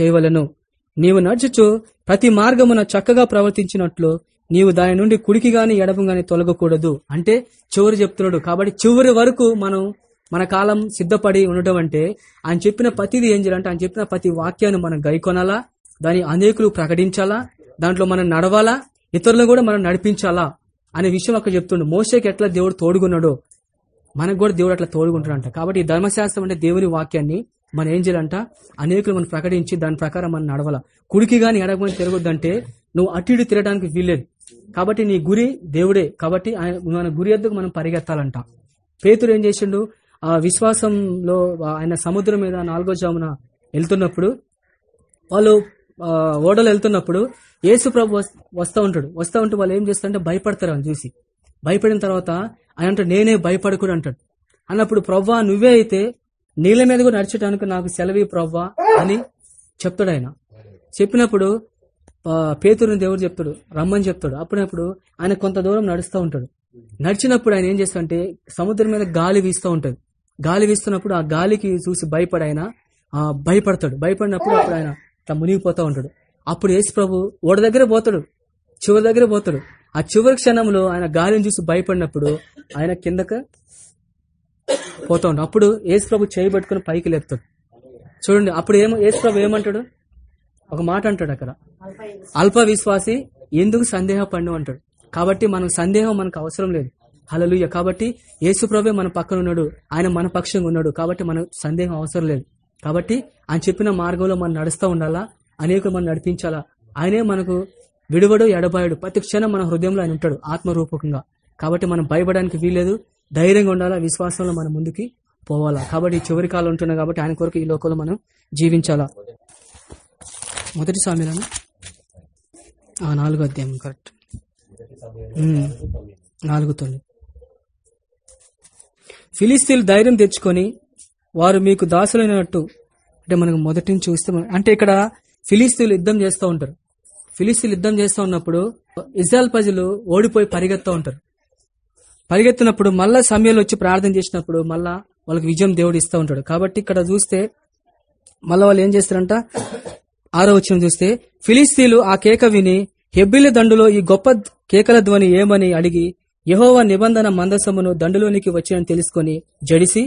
చేయవలను. నీవు నడుచుచు ప్రతి మార్గమున చక్కగా ప్రవర్తించినట్లు నీవు దాని నుండి కుడికి గాని ఎడమ గాని తొలగకూడదు. అంటే చివరి చెప్తున్నాడు. కాబట్టి చివరి వరకు మనం మన కాలం సిద్ధపడి ఉండటం అంటే ఆయన చెప్పిన ప్రతిది ఏం చేయాలంటే ఆయన చెప్పిన ప్రతి వాక్యాన్ని మనం గైకొనాలా? దాని అనేకులు ప్రకటించాలా? దాంట్లో మనం నడవాలా? ఇతరులను కూడా మనం నడిపించాలా? అనే విషయం అక్కడ చెప్తుండు. మోసేకి ఎట్లా దేవుడు తోడుగున్నాడో మనకు కూడా దేవుడు అట్లా తోడుకుంటాడంట కాబట్టి ఈ ధర్మశాస్త్రం అంటే దేవుని వాక్యాన్ని మనం ఏం చేయాలంట? అనేకులు మనం ప్రకటించి దాని ప్రకారం మనం నడవాల. కుడికి గాని ఎడగమని తిరగొద్దంటే నువ్వు అటు ఇటు తిరగడానికి వీల్లేదు. కాబట్టి నీ గురి దేవుడే. కాబట్టి ఆయన- మన గురి ఎద్దుకు మనం పరిగెత్తాలంట. పేతురు ఏం చేసిండు? ఆ విశ్వాసంలో ఆయన సముద్రం మీద నాలుగో జామున వెళ్తున్నప్పుడు వాళ్ళు ఓడలు వెళ్తున్నప్పుడు యేసు ప్రభు వస్తూ ఉంటాడు. వస్తూ ఉంటే వాళ్ళు ఏం చేస్తారంటే భయపడతారు అని చూసి. భయపడిన తర్వాత ఆయన అంటాడు నేనే భయపడకూడదు అంటాడు. అన్నప్పుడు ప్రవ్వా నువ్వే అయితే నీళ్ళ మీద కూడా నడిచడానికి నాకు సెలవి ప్రవ్వా అని చెప్తాడు ఆయన. చెప్పినప్పుడు పేతురుని దేవుడు చెప్తాడు రమ్మని చెప్తాడు. అప్పుడప్పుడు ఆయన కొంత దూరం నడుస్తూ ఉంటాడు. నడిచినప్పుడు ఆయన ఏం చేస్తాడంటే సముద్రం మీద గాలి వీస్తూ ఉంటుంది. గాలి వీస్తున్నప్పుడు ఆ గాలికి చూసి భయపడి ఆయన భయపడతాడు. భయపడినప్పుడు అప్పుడు ఆయన ఇట్లా మునిగిపోతూ ఉంటాడు. అప్పుడు యేసు ప్రభు ఓడ దగ్గర పోతాడు. చివరి దగ్గర పోతాడు. ఆ చివరి క్షణంలో ఆయన గాలిని చూసి భయపడినప్పుడు ఆయన కిందకు పోతా ఉంటాడు. అప్పుడు యేసు ప్రభు చేయబట్టుకుని పైకి లేపుతాడు. చూడండి అప్పుడు ఏమో యేసు ప్రభు ఏమంటాడు? ఒక మాట అంటాడు అక్కడ. అల్ప విశ్వాసి ఎందుకు సందేహపడిన అంటాడు. కాబట్టి మనకు సందేహం మనకు అవసరం లేదు. హలలుయ్య కాబట్టి యేసు మన పక్కన ఉన్నాడు. ఆయన మన పక్షంగా ఉన్నాడు. కాబట్టి మనకు సందేహం అవసరం లేదు. కాబట్టి ఆయన చెప్పిన మార్గంలో మనం నడుస్తూ ఉండాలా? అనేకులు మనం నడిపించాలా? ఆయనే మనకు విడువడు ఎడబాయుడు. ప్రతి క్షణం మన హృదయంలో ఆయన ఉంటాడు ఆత్మరూపకంగా. కాబట్టి మనం భయపడడానికి వీలేదు ధైర్యంగా ఉండాలా? విశ్వాసంలో మనం ముందుకి పోవాలా? కాబట్టి ఈ చివరి కాలం ఉంటున్నాం కాబట్టి ఆయన కొరకు ఈ లోకంలో మనం జీవించాలా? మొదటి స్వామిలను ఆ నాలుగో అధ్యాయం కరెక్ట్. నాలుగు తొమ్మిది. ఫిలిస్తీన్లు ధైర్యం తెచ్చుకొని వారు మీకు దాసులైనట్టు అంటే మనకు మొదటి నుంచి చూస్తే అంటే ఇక్కడ ఫిలిస్తీన్లు యుద్ధం చేస్తూ ఉంటారు. ఫిలిస్తీన్లు యుద్ధం చేస్తూ ఉన్నప్పుడు ఇజ్రాయల్ ప్రజలు ఓడిపోయి పరిగెత్తూ ఉంటారు. పరిగెత్తినప్పుడు మళ్ళా సమయంలో వచ్చి ప్రార్థన చేసినప్పుడు మళ్ళా వాళ్ళకి విజయం దేవుడు ఇస్తూ ఉంటాడు. కాబట్టి ఇక్కడ చూస్తే మళ్ళీ వాళ్ళు ఏం చేస్తారంట? ఆరో వచ్చిన చూస్తే ఫిలిస్తీన్లు ఆ కేక విని హెబ్బిలి దండులో ఈ గొప్ప కేకల ధ్వని ఏమని అడిగి యహోవ నిబంధన మందసమును దండులోనికి వచ్చినని తెలుసుకొని జడిసి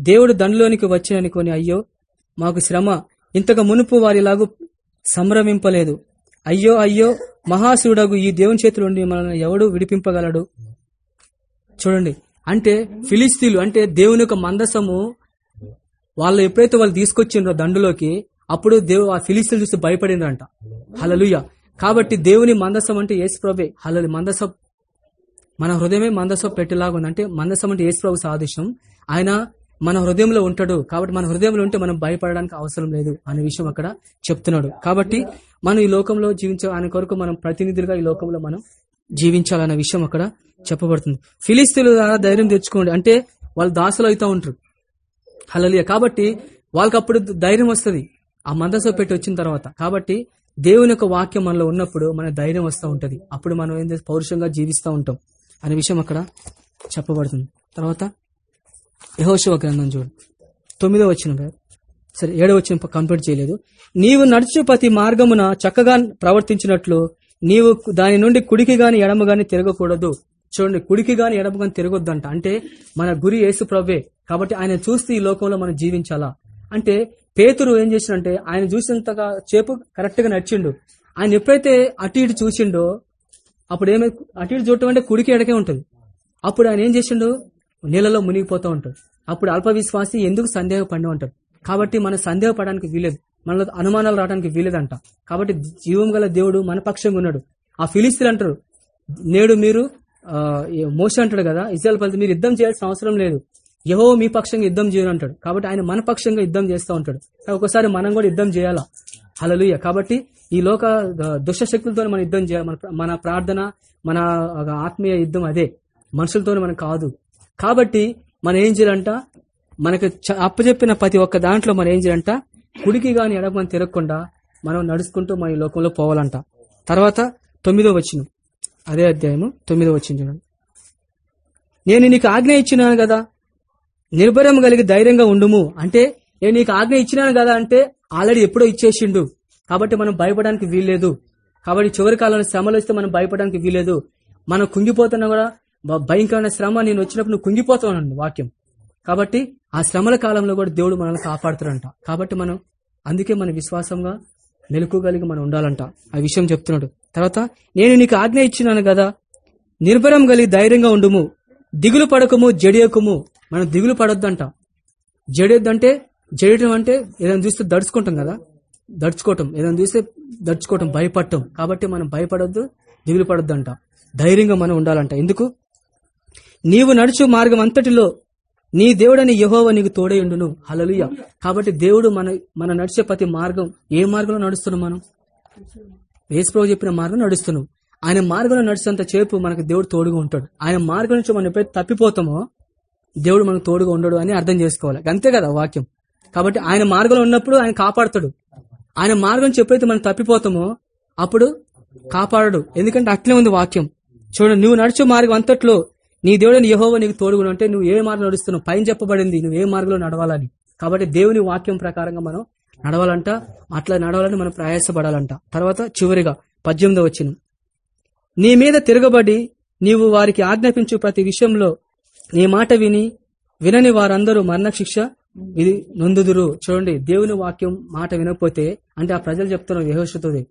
దేవుడు దండలోనికి వచ్చిననుకొని అయ్యో మాకు శ్రమ. ఇంతకు మునుపు వారిలాగూ సంభ్రమింపలేదు. అయ్యో అయ్యో మహాశివుడగు ఈ దేవుని చేతుల నుండి మనల్ని ఎవడు విడిపింపగలడు? చూడండి. అంటే ఫిలిస్తీన్లు అంటే దేవుని యొక్క మందసము వాళ్ళు ఎప్పుడైతే వాళ్ళు తీసుకొచ్చిండ్రో దండులోకి అప్పుడు దేవు ఆ ఫిలిస్తీన్లు చూసి భయపడిండ్రంట. హలలుయ కాబట్టి దేవుని మందసం అంటే ఏసుప్రభే ప్రభే. హలలు మన హృదయమే మందసం పెట్టేలాగా ఉంది అంటే మందసం అంటే ఏసుప్రభు సాదృశ్యం. ఆయన మన హృదయంలో ఉంటాడు కాబట్టి మన హృదయంలో ఉంటే మనం భయపడడానికి అవసరం లేదు అనే విషయం అక్కడ చెప్తున్నాడు. కాబట్టి మనం ఈ లోకంలో జీవించే ఆయన కొరకు మనం ప్రతినిధులుగా ఈ లోకంలో మనం జీవించాలన్న విషయం అక్కడ చెప్పబడుతుంది. ఫిలిస్తీన్ల ద్వారా ధైర్యం తెచ్చుకోండి. అంటే వాళ్ళు దాసులు అవుతా ఉంటారు హలలియ కాబట్టి వాళ్ళకి అప్పుడు ధైర్యం వస్తుంది. ఆ మందసో పెట్టి వచ్చిన తర్వాత. కాబట్టి దేవుని యొక్క వాక్యం మనలో ఉన్నప్పుడు మన ధైర్యం వస్తూ ఉంటుంది. అప్పుడు మనం ఏం పౌరుషంగా జీవిస్తూ ఉంటాం అనే విషయం అక్కడ చెప్పబడుతుంది. తర్వాత యహోశివ గ్రంథం చూడు. తొమ్మిదో వచ్చిన బ్రదర్ సరే ఏడో వచ్చిన కంప్లీట్ చేయలేదు. నీవు నడుచు ప్రతి మార్గమున చక్కగా ప్రవర్తించినట్లు నీవు దాని నుండి కుడికి గాని ఎడమ గాని తిరగకూడదు. చూడండి కుడికి గాని ఎడమ గాని తిరగొద్దంట. అంటే మన గురి యేసు ప్రభే కాబట్టి ఆయన చూస్తే ఈ లోకంలో మనం జీవించాలా? అంటే పేతురు ఏం చేసిండంటే ఆయన చూసినంతగా చేపు కరెక్ట్గా నడిచిండు. ఆయన ఎప్పుడైతే అటు ఇటు చూసిండో అప్పుడు ఏమై అటు ఇటు చూడటం అంటే కుడికి ఎడకే ఉంటుంది. అప్పుడు ఆయన ఏం చేసిండు? నీళ్ళలో మునిగిపోతూ ఉంటాడు. అప్పుడు అల్ప విశ్వాసి ఎందుకు సందేహపడి ఉంటాడు కాబట్టి మనం సందేహపడడానికి వీలేదు మనలో అనుమానాలు రావడానికి వీలేదంట. కాబట్టి జీవం గల దేవుడు మన పక్షంగా ఉన్నాడు. ఆ ఫిలిస్తీన్ అంటారు నేడు మీరు ఆ, అంటాడు కదా ఇజ్రాయల్ ప్రజలు మీరు యుద్ధం చేయాల్సిన అవసరం లేదు. యహో మీ పక్షంగా యుద్ధం చేయను అంటాడు. కాబట్టి ఆయన మన పక్షంగా యుద్ధం చేస్తూ ఉంటాడు. ఒకసారి మనం కూడా యుద్ధం చేయాలా? హలలుయ కాబట్టి ఈ లోక దుష్టశక్తులతో శక్తులతో మనం యుద్ధం చేయాలి. మన మన ప్రార్థన మన ఆత్మీయ యుద్ధం అదే. మనుషులతో మనం కాదు. కాబట్టి మనం ఏం చేయాలంట మనకు చ- అప్పచెప్పిన ప్రతి ఒక్క దాంట్లో మనం ఏం చేయాలంట కుడికి గాని ఎడమని తిరగకుండా మనం నడుచుకుంటూ మన ఈ లోకంలో పోవాలంట. తర్వాత తొమ్మిదో వచ్చిన అదే అధ్యాయము తొమ్మిదో వచ్చిన చూడండి. నేను నీకు ఆజ్ఞ ఇచ్చినాను కదా నిర్భరం కలిగి ధైర్యంగా ఉండుము. అంటే నేను నీకు ఆజ్ఞ ఇచ్చినాను కదా అంటే ఆల్రెడీ ఎప్పుడో ఇచ్చేసిండు. కాబట్టి మనం భయపడడానికి వీల్లేదు. కాబట్టి చివరి కాలంలో శ్రమలు వస్తే మనం భయపడడానికి వీల్లేదు. మనం కుంగిపోతున్నా కూడా భయంకరమైన శ్రమ నేను వచ్చినప్పుడు నువ్వు కుంగిపోతావు వాక్యం. కాబట్టి ఆ శ్రమల కాలంలో కూడా దేవుడు మనల్ని కాపాడుతాడంట. కాబట్టి మనం అందుకే మన విశ్వాసంగా మెలకుగలిగి మనం ఉండాలంట. ఆ విషయం చెప్తున్నాడు. తర్వాత నేను నీకు ఆజ్ఞ ఇచ్చినాను కదా నిర్భరం కలిగి ధైర్యంగా ఉండుము దిగులు పడకము జడియకము. మనం దిగులు పడొద్దంట. జడియొద్దంటే జడియటం అంటే ఏదైనా చూస్తే దడుచుకుంటాం కదా. దడుచుకోవటం ఏదైనా చూస్తే దడుచుకోవటం భయపడటం. కాబట్టి మనం భయపడొద్దు దిగులు పడొద్దంట. ధైర్యంగా మనం ఉండాలంట. ఎందుకు? నీవు నడుచు మార్గం అంతటిలో నీ దేవుడని యహోవ నీకు తోడేయుండును. హలలుయ కాబట్టి దేవుడు మన మన నడిచే ప్రతి మార్గం ఏ మార్గంలో నడుస్తున్నాం మనం? వేసుప్రభు చెప్పిన మార్గం నడుస్తున్నాం. ఆయన మార్గంలో నడిచేంత చేపు మనకు దేవుడు తోడుగా ఉంటాడు. ఆయన మార్గం నుంచి మనం ఎప్పుడైతే తప్పిపోతామో దేవుడు మనకు తోడుగా ఉండడు అని అర్థం చేసుకోవాలి. అంతే కదా వాక్యం. కాబట్టి ఆయన మార్గంలో ఉన్నప్పుడు ఆయన కాపాడుతాడు. ఆయన మార్గం నుంచి ఎప్పుడైతే మనం తప్పిపోతామో అప్పుడు కాపాడడు. ఎందుకంటే అట్లే ఉంది వాక్యం. చూడండి నువ్వు నడుచు మార్గం అంతట్లో నీ దేవుడిని యహోవ నీకు తోడుగును అంటే నువ్వు ఏ మార్గం నడుస్తున్నావు? పైన చెప్పబడింది నువ్వు ఏ మార్గంలో నడవాలని. కాబట్టి దేవుని వాక్యం ప్రకారంగా మనం నడవాలంట అట్లా నడవాలని మనం ప్రయాసపడాలంట. తర్వాత చివరిగా పద్దెనిమిదో వచ్చిన నీ మీద తిరగబడి నీవు వారికి ఆజ్ఞాపించు ప్రతి విషయంలో నీ మాట విని వినని వారందరూ మరణశిక్ష ఇది నొందుదురు. చూడండి దేవుని వాక్యం మాట వినకపోతే అంటే ఆ ప్రజలు చెప్తున్నారు యహోషతోది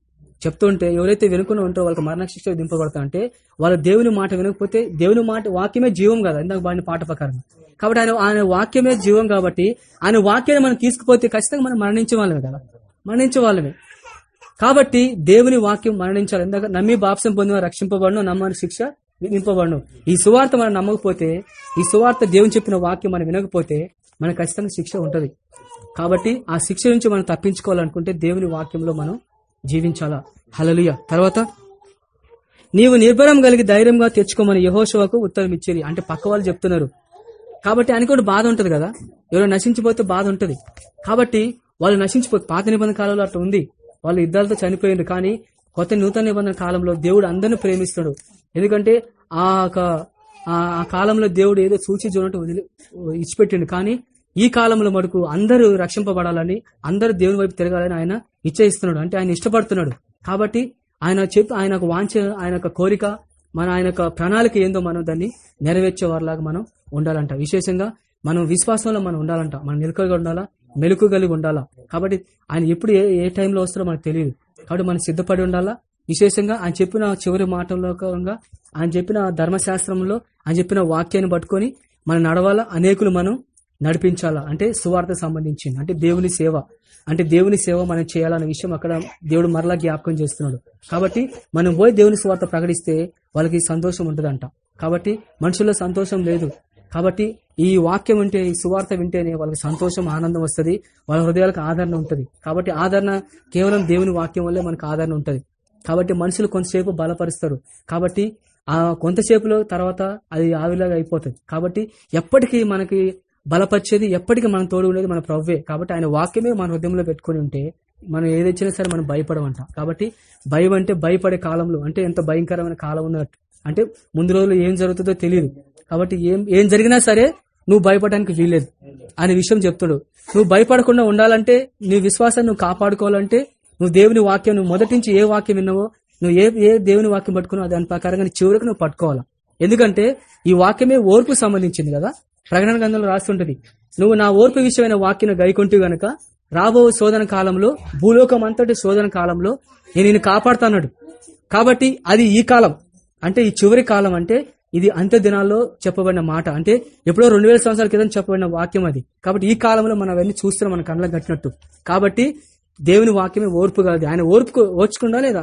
చెప్తుంటే ఎవరైతే వినుకుని ఉంటారో వాళ్ళకి మరణశిక్ష దింపబడతా అంటే వాళ్ళ దేవుని మాట వినకపోతే దేవుని మాట వాక్యమే జీవం కదా ఇందాక వాడిని పాట ప్రకారం. కాబట్టి ఆయన ఆయన వాక్యమే జీవం కాబట్టి ఆయన వాక్యాన్ని మనం తీసుకుపోతే ఖచ్చితంగా మనం మరణించే వాళ్ళమే కదా. మరణించే వాళ్ళమే. కాబట్టి దేవుని వాక్యం మరణించాలి. ఇందాక నమ్మి బాప్సం పొందిన రక్షింపబడను నమ్మని శిక్ష నింపబడను. ఈ సువార్త మనం నమ్మకపోతే ఈ సువార్త దేవుని చెప్పిన వాక్యం మనం వినకపోతే మనకు ఖచ్చితంగా శిక్ష ఉంటుంది. కాబట్టి ఆ శిక్ష నుంచి మనం తప్పించుకోవాలనుకుంటే దేవుని వాక్యంలో మనం జీవించాలా? హలలుయ తర్వాత నీవు నిర్భరం కలిగి ధైర్యంగా తెచ్చుకోమని యహోశవకు ఉత్తరం ఇచ్చేది అంటే పక్క వాళ్ళు చెప్తున్నారు. కాబట్టి ఆయనకు కూడా బాధ ఉంటది కదా? ఎవరో నశించిపోతే బాధ ఉంటది. కాబట్టి వాళ్ళు నశించిపోతే పాత నిబంధన కాలంలో అట్లా ఉంది. వాళ్ళు యుద్ధాలతో చనిపోయింది కానీ కొత్త నూతన నిబంధన కాలంలో దేవుడు అందరిని ప్రేమిస్తాడు. ఎందుకంటే ఆ ఆ- ఆ కాలంలో దేవుడు ఏదో సూచి చూడటం వదిలి ఇచ్చిపెట్టిండు. కానీ ఈ కాలంలో మటుకు అందరూ రక్షింపబడాలని అందరూ దేవుని వైపు తిరగాలని ఆయన ఇచ్చేస్తున్నాడు అంటే ఆయన ఇష్టపడుతున్నాడు. కాబట్టి ఆయన చెప్పి ఆయన వాంఛ ఆయన యొక్క కోరిక మన ఆయన యొక్క ప్రణాళిక ఏందో మనం దాన్ని నెరవేర్చే వారిలాగా మనం ఉండాలంట. విశేషంగా మనం విశ్వాసంలో మనం ఉండాలంట. మనం నిలకడగా ఉండాలా? మెలకు కలిగి ఉండాలా? కాబట్టి ఆయన ఎప్పుడు ఏ ఏ టైంలో వస్తారో మనకు తెలియదు. కాబట్టి మనం సిద్ధపడి ఉండాలా? విశేషంగా ఆయన చెప్పిన చివరి మాటల్లో ఆయన చెప్పిన ధర్మశాస్త్రంలో ఆయన చెప్పిన వాక్యాన్ని పట్టుకొని మనం నడవాలా? అనేకులు మనం నడిపించాలా? అంటే సువార్త సంబంధించింది. అంటే దేవుని సేవ. అంటే దేవుని సేవ మనం చేయాలన్న విషయం అక్కడ దేవుడు మరలా జ్ఞాపకం చేస్తున్నాడు. కాబట్టి మనం పోయి దేవుని సువార్త ప్రకటిస్తే వాళ్ళకి సంతోషం ఉంటుందంట. కాబట్టి మనుషుల్లో సంతోషం లేదు. కాబట్టి ఈ వాక్యం వింటే ఈ సువార్త వింటేనే వాళ్ళకి సంతోషం ఆనందం వస్తుంది. వాళ్ళ హృదయాలకు ఆదరణ ఉంటుంది. కాబట్టి ఆదరణ కేవలం దేవుని వాక్యం వల్లే మనకు ఆదరణ ఉంటుంది. కాబట్టి మనుషులు కొంతసేపు బలపరుస్తారు. కాబట్టి ఆ కొంతసేపులో తర్వాత అది ఆవిలాగా అయిపోతుంది. కాబట్టి ఎప్పటికీ మనకి బలపరిచేది ఎప్పటికీ మనం తోడు ఉండేది మన ప్రవ్వే. కాబట్టి ఆయన వాక్యమే మన హృదయంలో పెట్టుకుని ఉంటే మనం ఏదొచ్చినా సరే మనం భయపడమంట. కాబట్టి భయం అంటే భయపడే కాలంలో అంటే ఎంత భయంకరమైన కాలం ఉన్నట్టు అంటే ముందు రోజులు ఏం జరుగుతుందో తెలియదు కాబట్టి ఏం ఏం జరిగినా సరే నువ్వు భయపడడానికి వీల్లేదు అనే విషయం చెప్తాడు. నువ్వు భయపడకుండా ఉండాలంటే నీ విశ్వాసాన్ని నువ్వు కాపాడుకోవాలంటే నువ్వు దేవుని వాక్యం నువ్వు మొదటి నుంచి ఏ వాక్యం విన్నావో నువ్వు ఏ ఏ దేవుని వాక్యం పట్టుకున్నావు దాని ప్రకారంగా చివరికి నువ్వు పట్టుకోవాలా. ఎందుకంటే ఈ వాక్యమే ఓర్పు సంబంధించింది కదా. ప్రకటన గ్రంథంలో రాస్తుంటది. నువ్వు నా ఓర్పు విషయమైన వాక్యం గైకొంటూ గనక రాబో శోధన కాలంలో భూలోకం అంతటి శోధన కాలంలో నేను నిన్ను కాపాడుతాన్నాడు కాబట్టి అది ఈ కాలం. అంటే ఈ చివరి కాలం అంటే ఇది అంత్య దినాల్లో చెప్పబడిన మాట. అంటే ఎప్పుడో రెండు వేల సంవత్సరాల క్రితం చెప్పబడిన వాక్యం అది. కాబట్టి ఈ కాలంలో మనం అవన్నీ చూస్తున్నాం మన కళ్ళకు కట్టినట్టు. కాబట్టి దేవుని వాక్యమే ఓర్పు కాదు ఆయన ఓర్పు ఓర్చుకుండా లేదా?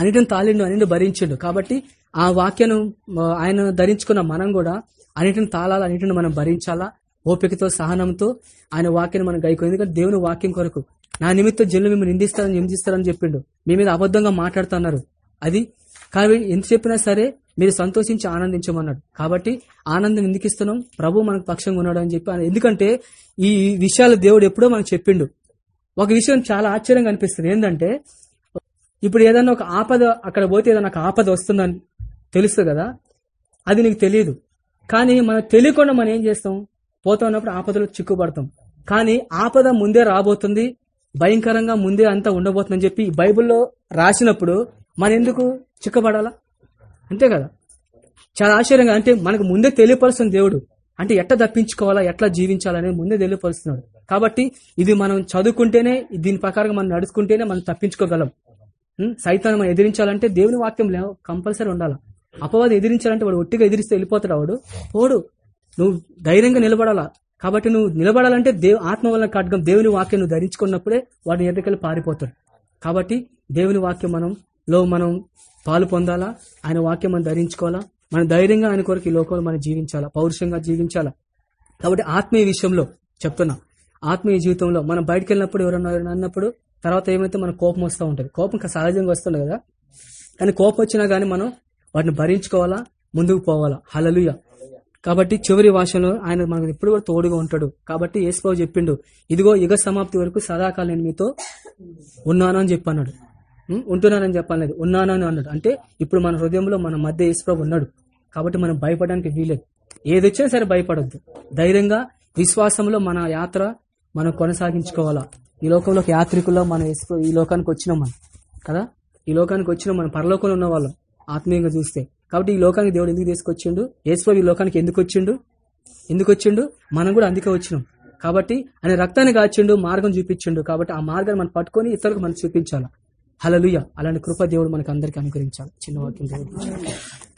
అన్నిటిని తాలిండు అన్నిటిని భరించిండు. కాబట్టి ఆ వాక్యను ఆయన ధరించుకున్న మనం కూడా అన్నిటిని తాళాలి అన్నిటిని మనం భరించాలా? ఓపికతో సహనంతో ఆయన వాక్యం మనం గైకో ఎందుకంటే దేవుని వాక్యం కొరకు నా నిమిత్తం జనులు మిమ్మల్ని నిందిస్తారని నిందిస్తారని చెప్పిండు. మీ మీద అబద్ధంగా మాట్లాడుతున్నారు. అది కానీ ఎంత చెప్పినా సరే మీరు సంతోషించి ఆనందించమన్నాడు. కాబట్టి ఆనందం ఎందుకు ఇస్తున్నాం ప్రభు మనకు పక్షంగా ఉన్నాడు అని చెప్పి ఎందుకంటే ఈ విషయాలు దేవుడు ఎప్పుడో మనకు చెప్పిండు. ఒక విషయం చాలా ఆశ్చర్యంగా అనిపిస్తుంది. ఏంటంటే ఇప్పుడు ఏదైనా ఒక ఆపద అక్కడ పోతే ఏదైనా ఒక ఆపద వస్తుందని తెలుస్తుంది కదా? అది నీకు తెలియదు. కానీ మనం తెలియకుండా మనం ఏం చేస్తాం? పోతా ఉన్నప్పుడు ఆపదలో చిక్కుపడతాం కానీ ఆపద ముందే రాబోతుంది. భయంకరంగా ముందే అంతా ఉండబోతుందని చెప్పి బైబిల్లో రాసినప్పుడు మన ఎందుకు చిక్కబడాలా? అంతే కదా? చాలా ఆశ్చర్యంగా అంటే మనకు ముందే తెలియపరుస్తుంది దేవుడు. అంటే ఎట్లా తప్పించుకోవాలా ఎట్లా జీవించాలనేది ముందే తెలియపరుస్తున్నాడు. కాబట్టి ఇది మనం చదువుకుంటేనే దీని ప్రకారం మనం నడుచుకుంటేనే మనం తప్పించుకోగలం. సైతాన్ని మనం ఎదిరించాలంటే దేవుని వాక్యం కంపల్సరీ ఉండాలి? అపవాది ఎదిరించాలంటే వాడు ఒట్టిగా ఎదిరిస్తే వెళ్ళిపోతాడు వాడు. పోడు నువ్వు ధైర్యంగా నిలబడాలా? కాబట్టి నువ్వు నిలబడాలంటే దేవు ఆత్మ వల్ల ఖడ్గం దేవుని వాక్యం నువ్వు ధరించుకున్నప్పుడే వాడిని ఎదురుకెళ్ళి పారిపోతాడు. కాబట్టి దేవుని వాక్యం మనం లో మనం పాలు పొందాలా? ఆయన వాక్యం మనం ధరించుకోవాలా? మన ధైర్యంగా ఆయన కొరకు ఈ లోకంలో మనం జీవించాలా? పౌరుషంగా జీవించాలా? కాబట్టి ఆత్మీయ విషయంలో చెప్తున్నా. ఆత్మీయ జీవితంలో మనం బయటకు వెళ్ళినప్పుడు ఎవరన్నా ఎవరైనా అన్నప్పుడు తర్వాత ఏమైతే మన కోపం వస్తూ ఉంటుంది. కోపం సహజంగా వస్తుంది కదా? కానీ కోపం వచ్చినా గానీ మనం వాటిని భరించుకోవాలా? ముందుకు పోవాలా? హలలుయ కాబట్టి చివరి భాషలో ఆయన మనకు ఎప్పుడు కూడా తోడుగా ఉంటాడు. కాబట్టి యేసుబాబు చెప్పిండు ఇదిగో యుగ సమాప్తి వరకు సదాకాలం నేను మీతో ఉన్నాను అని చెప్పన్నాడు ఉంటున్నానని చెప్పలేదు. ఉన్నానని అన్నాడు. అంటే ఇప్పుడు మన హృదయంలో మన మధ్య యేసుప్రభు ఉన్నాడు. కాబట్టి మనం భయపడడానికి వీలేదు ఏది వచ్చినా సరే భయపడొద్దు. ధైర్యంగా విశ్వాసంలో మన యాత్ర మనం కొనసాగించుకోవాలా? ఈ లోకంలో యాత్రికుల్లో మనం ఈ లోకానికి వచ్చినాం మనం. కదా? ఈ లోకానికి వచ్చిన మనం పరలోకంలో ఉన్న వాళ్ళం ఆత్మీయంగా చూస్తే. కాబట్టి ఈ లోకానికి దేవుడు ఎందుకు తీసుకొచ్చిండు? ఏసుప్రభు ఈ లోకానికి ఎందుకు వచ్చిండు? ఎందుకు వచ్చిండు? మనం కూడా అందుకే వచ్చినాం. కాబట్టి ఆయన రక్తాన్ని కాచిండు మార్గం చూపించిండు. కాబట్టి ఆ మార్గాన్ని మనం పట్టుకొని ఇతరులకు మనం చూపించాలి? హలలుయ అలాంటి కృప దేవుడు మనకు అందరికీ అనుకరించాలి చిన్న వాక్యం